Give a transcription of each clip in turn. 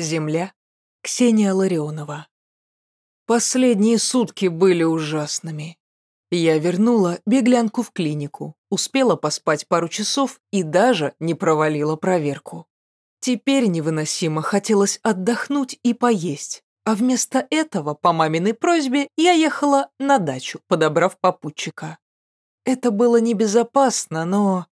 Земля. Ксения Ларионова. Последние сутки были ужасными. Я вернула беглянку в клинику, успела поспать пару часов и даже не провалила проверку. Теперь невыносимо хотелось отдохнуть и поесть, а вместо этого, по маминой просьбе, я ехала на дачу, подобрав попутчика. Это было небезопасно, но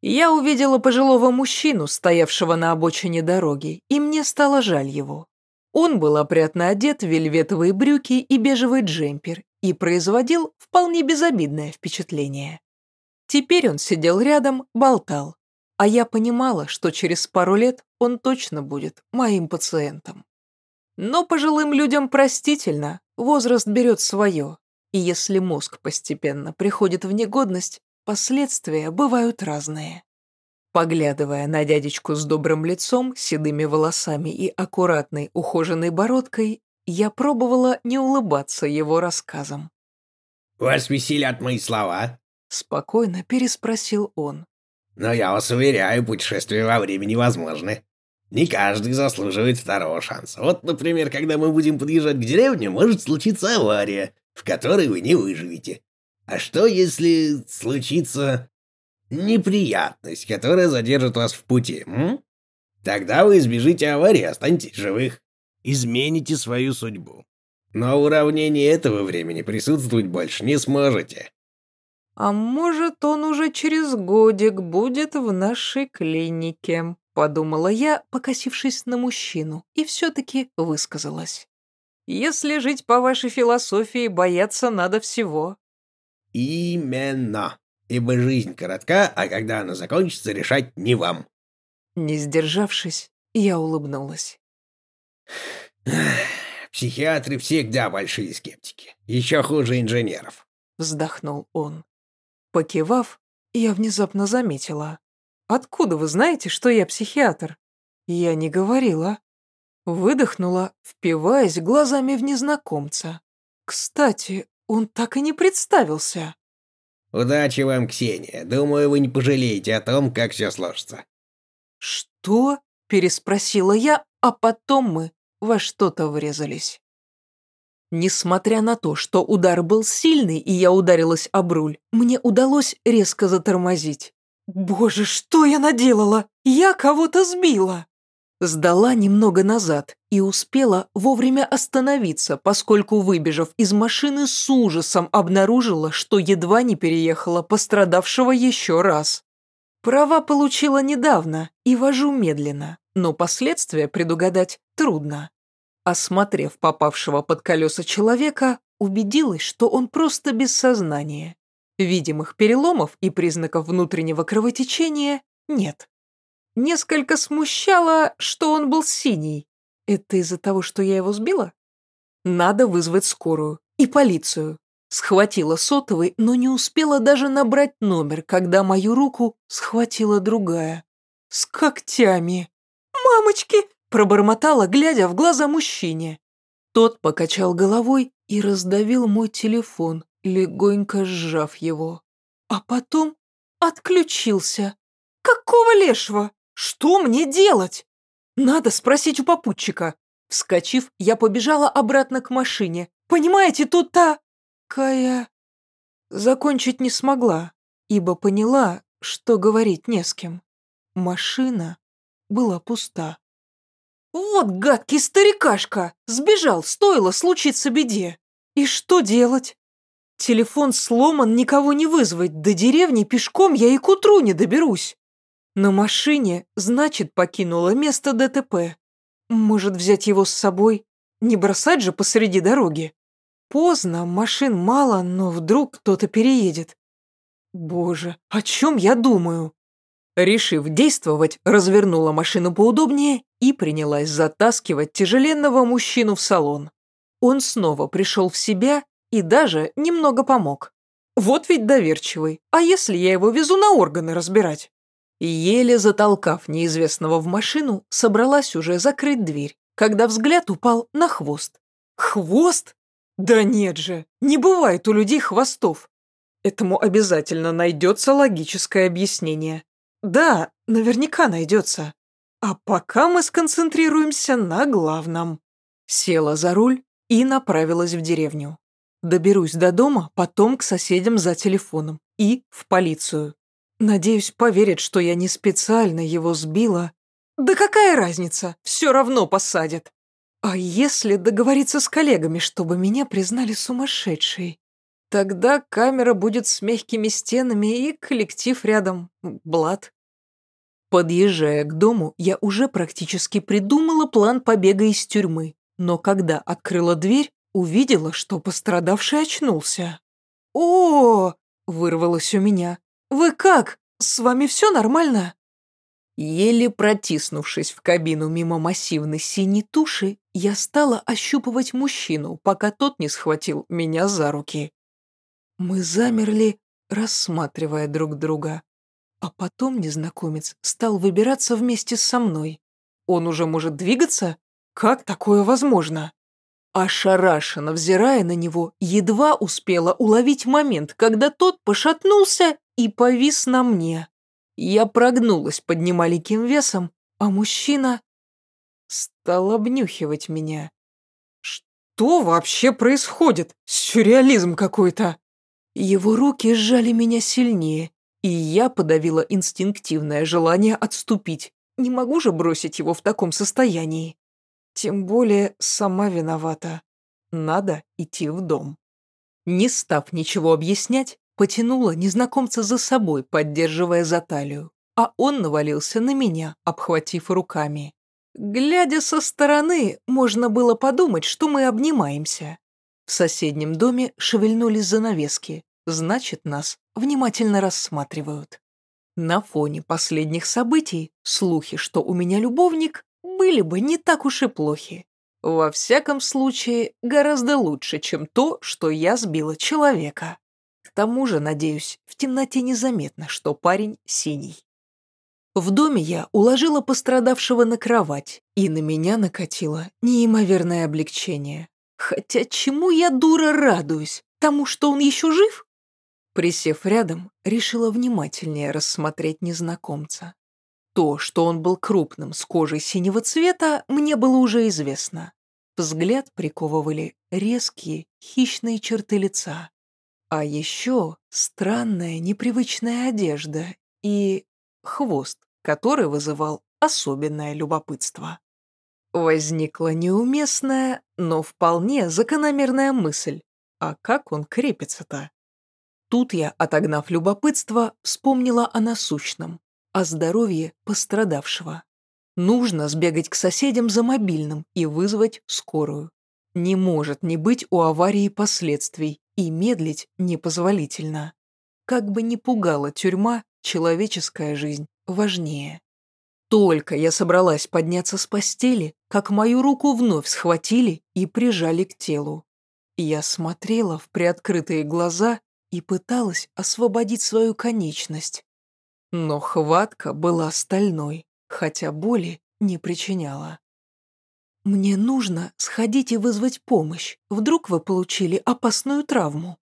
я увидела пожилого мужчину, стоявшего на обочине дороги, и мне стало жаль его. Он был опрятно одет в вельветовые брюки и бежевый джемпер и производил вполне безобидное впечатление. Теперь он сидел рядом, болтал, а я понимала, что через пару лет он точно будет моим пациентом. Но пожилым людям простительно, возраст берет свое, и если мозг постепенно приходит в негодность, Последствия бывают разные. Поглядывая на дядечку с добрым лицом, седыми волосами и аккуратной ухоженной бородкой, я пробовала не улыбаться его рассказам. «Вас веселят мои слова?» — спокойно переспросил он. «Но я вас уверяю, путешествия во времени возможны. Не каждый заслуживает второго шанса. Вот, например, когда мы будем подъезжать к деревне, может случиться авария, в которой вы не выживете. А что, если случится неприятность, которая задержит вас в пути, м? Тогда вы избежите аварии, останетесь живых. Измените свою судьбу. Но в уравнении этого времени присутствовать больше не сможете. А может, он уже через годик будет в нашей клинике, подумала я, покосившись на мужчину, и все-таки высказалась. Если жить по вашей философии, бояться надо всего. Именно. Ибо жизнь коротка, а когда она закончится, решать не вам. Не сдержавшись, я улыбнулась. Психиатры всегда большие скептики. Еще хуже инженеров. Вздохнул он. Покивав, я внезапно заметила. «Откуда вы знаете, что я психиатр?» Я не говорила. Выдохнула, впиваясь глазами в незнакомца. «Кстати, он так и не представился. Удачи вам, Ксения. Думаю, вы не пожалеете о том, как все сложится. Что? Переспросила я, а потом мы во что-то врезались. Несмотря на то, что удар был сильный, и я ударилась об руль, мне удалось резко затормозить. Боже, что я наделала? Я кого-то сбила. Сдала немного назад и успела вовремя остановиться, поскольку, выбежав из машины, с ужасом обнаружила, что едва не переехала пострадавшего еще раз. Права получила недавно и вожу медленно, но последствия предугадать трудно. Осмотрев попавшего под колеса человека, убедилась, что он просто без сознания. Видимых переломов и признаков внутреннего кровотечения нет. Несколько смущало, что он был синий. Это из-за того, что я его сбила? Надо вызвать скорую и полицию. Схватила сотовый, но не успела даже набрать номер, когда мою руку схватила другая. С когтями. «Мамочки!» – пробормотала, глядя в глаза мужчине. Тот покачал головой и раздавил мой телефон, легонько сжав его. А потом отключился. «Какого лешего?» Что мне делать? Надо спросить у попутчика. Вскочив, я побежала обратно к машине. Понимаете, тут та... Кая... Закончить не смогла, ибо поняла, что говорить не с кем. Машина была пуста. Вот гадкий старикашка! Сбежал, стоило случиться беде. И что делать? Телефон сломан, никого не вызвать. До деревни пешком я и к утру не доберусь. На машине, значит, покинула место ДТП. Может, взять его с собой? Не бросать же посреди дороги. Поздно, машин мало, но вдруг кто-то переедет. Боже, о чем я думаю? Решив действовать, развернула машину поудобнее и принялась затаскивать тяжеленного мужчину в салон. Он снова пришел в себя и даже немного помог. Вот ведь доверчивый. А если я его везу на органы разбирать? Еле затолкав неизвестного в машину, собралась уже закрыть дверь, когда взгляд упал на хвост. Хвост? Да нет же, не бывает у людей хвостов. Этому обязательно найдется логическое объяснение. Да, наверняка найдется. А пока мы сконцентрируемся на главном. Села за руль и направилась в деревню. Доберусь до дома, потом к соседям за телефоном и в полицию. Надеюсь, поверят, что я не специально его сбила. Да какая разница, все равно посадят. А если договориться с коллегами, чтобы меня признали сумасшедшей? Тогда камера будет с мягкими стенами и коллектив рядом. Блад. Подъезжая к дому, я уже практически придумала план побега из тюрьмы. Но когда открыла дверь, увидела, что пострадавший очнулся. «О!» — вырвалось у меня. «Вы как? С вами все нормально?» Еле протиснувшись в кабину мимо массивной синей туши, я стала ощупывать мужчину, пока тот не схватил меня за руки. Мы замерли, рассматривая друг друга. А потом незнакомец стал выбираться вместе со мной. Он уже может двигаться? Как такое возможно? Ошарашенно взирая на него, едва успела уловить момент, когда тот пошатнулся и повис на мне. Я прогнулась под немаленьким весом, а мужчина стал обнюхивать меня. Что вообще происходит? Сюрреализм какой-то. Его руки сжали меня сильнее, и я подавила инстинктивное желание отступить. Не могу же бросить его в таком состоянии. Тем более сама виновата. Надо идти в дом. Не став ничего объяснять, потянула незнакомца за собой, поддерживая за талию, а он навалился на меня, обхватив руками. Глядя со стороны, можно было подумать, что мы обнимаемся. В соседнем доме шевельнулись занавески, значит, нас внимательно рассматривают. На фоне последних событий слухи, что у меня любовник, были бы не так уж и плохи. Во всяком случае, гораздо лучше, чем то, что я сбила человека. Тому же, надеюсь, в темноте незаметно, что парень синий. В доме я уложила пострадавшего на кровать, и на меня накатило неимоверное облегчение. Хотя чему я, дура, радуюсь? Тому, что он еще жив? Присев рядом, решила внимательнее рассмотреть незнакомца. То, что он был крупным, с кожей синего цвета, мне было уже известно. Взгляд приковывали резкие, хищные черты лица. А еще странная, непривычная одежда и хвост, который вызывал особенное любопытство. Возникла неуместная, но вполне закономерная мысль. А как он крепится-то? Тут я, отогнав любопытство, вспомнила о насущном о здоровье пострадавшего. Нужно сбегать к соседям за мобильным и вызвать скорую. Не может не быть у аварии последствий, и медлить непозволительно. Как бы ни пугала тюрьма, человеческая жизнь важнее. Только я собралась подняться с постели, как мою руку вновь схватили и прижали к телу. Я смотрела в приоткрытые глаза и пыталась освободить свою конечность. Но хватка была стальной, хотя боли не причиняла. «Мне нужно сходить и вызвать помощь. Вдруг вы получили опасную травму?»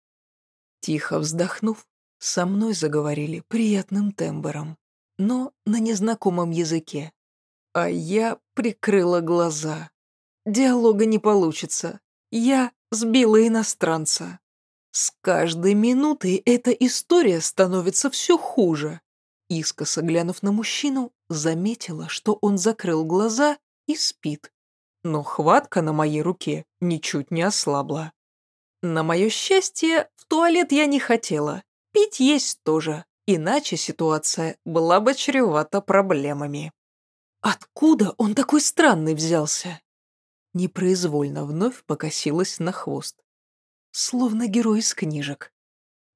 Тихо вздохнув, со мной заговорили приятным тембром, но на незнакомом языке. А я прикрыла глаза. Диалога не получится. Я сбила иностранца. С каждой минутой эта история становится все хуже. Искоса глянув на мужчину, заметила, что он закрыл глаза и спит. Но хватка на моей руке ничуть не ослабла. На мое счастье, в туалет я не хотела. Пить есть тоже, иначе ситуация была бы чревата проблемами. Откуда он такой странный взялся? Непроизвольно вновь покосилась на хвост. Словно герой из книжек.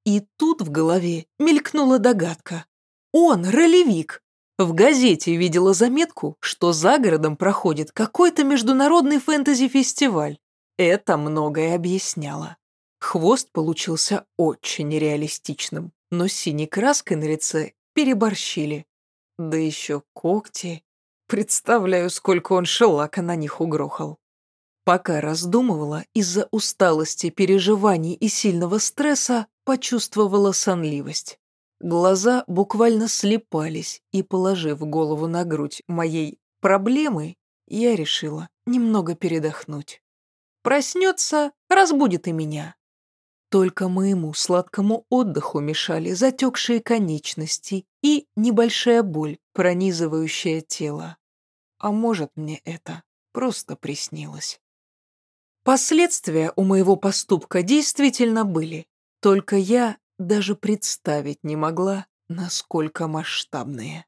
И тут в голове мелькнула догадка. Он ролевик. В газете видела заметку, что за городом проходит какой-то международный фэнтези-фестиваль. Это многое объясняло. Хвост получился очень реалистичным, но синей краской на лице переборщили. Да еще когти. Представляю, сколько он шелака на них угрохал. Пока раздумывала, из-за усталости, переживаний и сильного стресса почувствовала сонливость. Глаза буквально слепались, и, положив голову на грудь моей проблемы, я решила немного передохнуть. Проснется, разбудит и меня. Только моему сладкому отдыху мешали затекшие конечности и небольшая боль, пронизывающая тело. А может, мне это просто приснилось. Последствия у моего поступка действительно были, только я даже представить не могла, насколько масштабные.